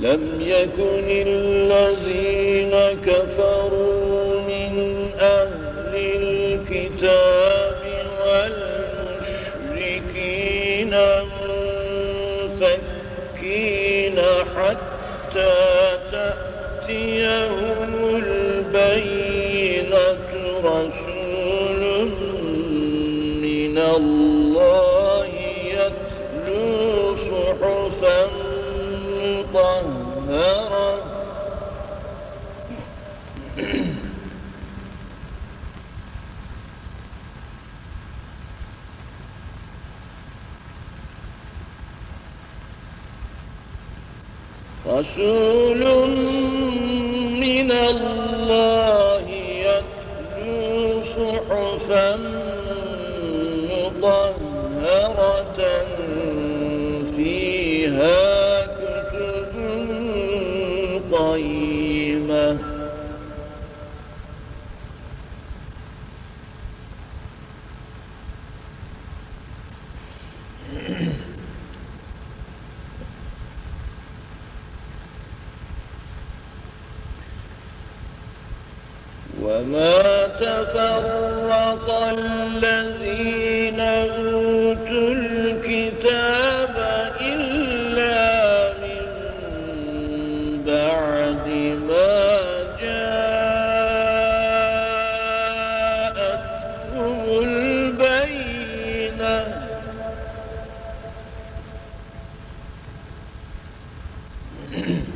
لم يكن الذين كفروا من أهل الكتاب والمشركين منفكين حتى تأتيهم البينة رسول رسول من وما تفرق الذين أوتوا الكتاب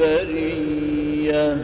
البرية.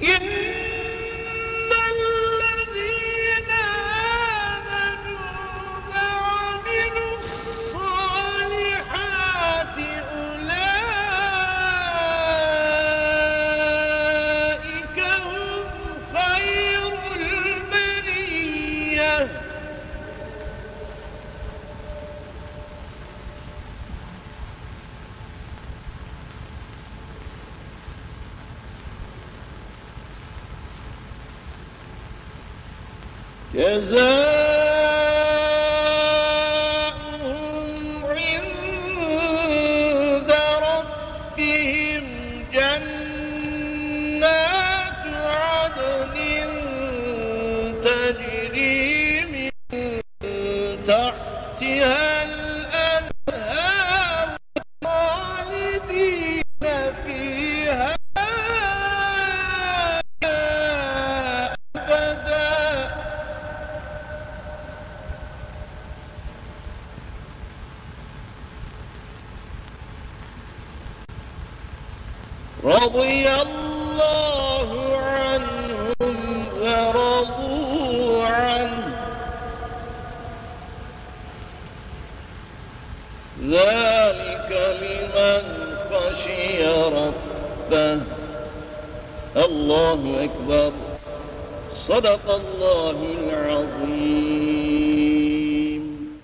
云。جزاؤهم عند ربهم جنات تجري من تحتها رضي الله عنهم ورضوا عنه. ذلك لمن خشي ربه. الله أكبر. صدق الله العظيم.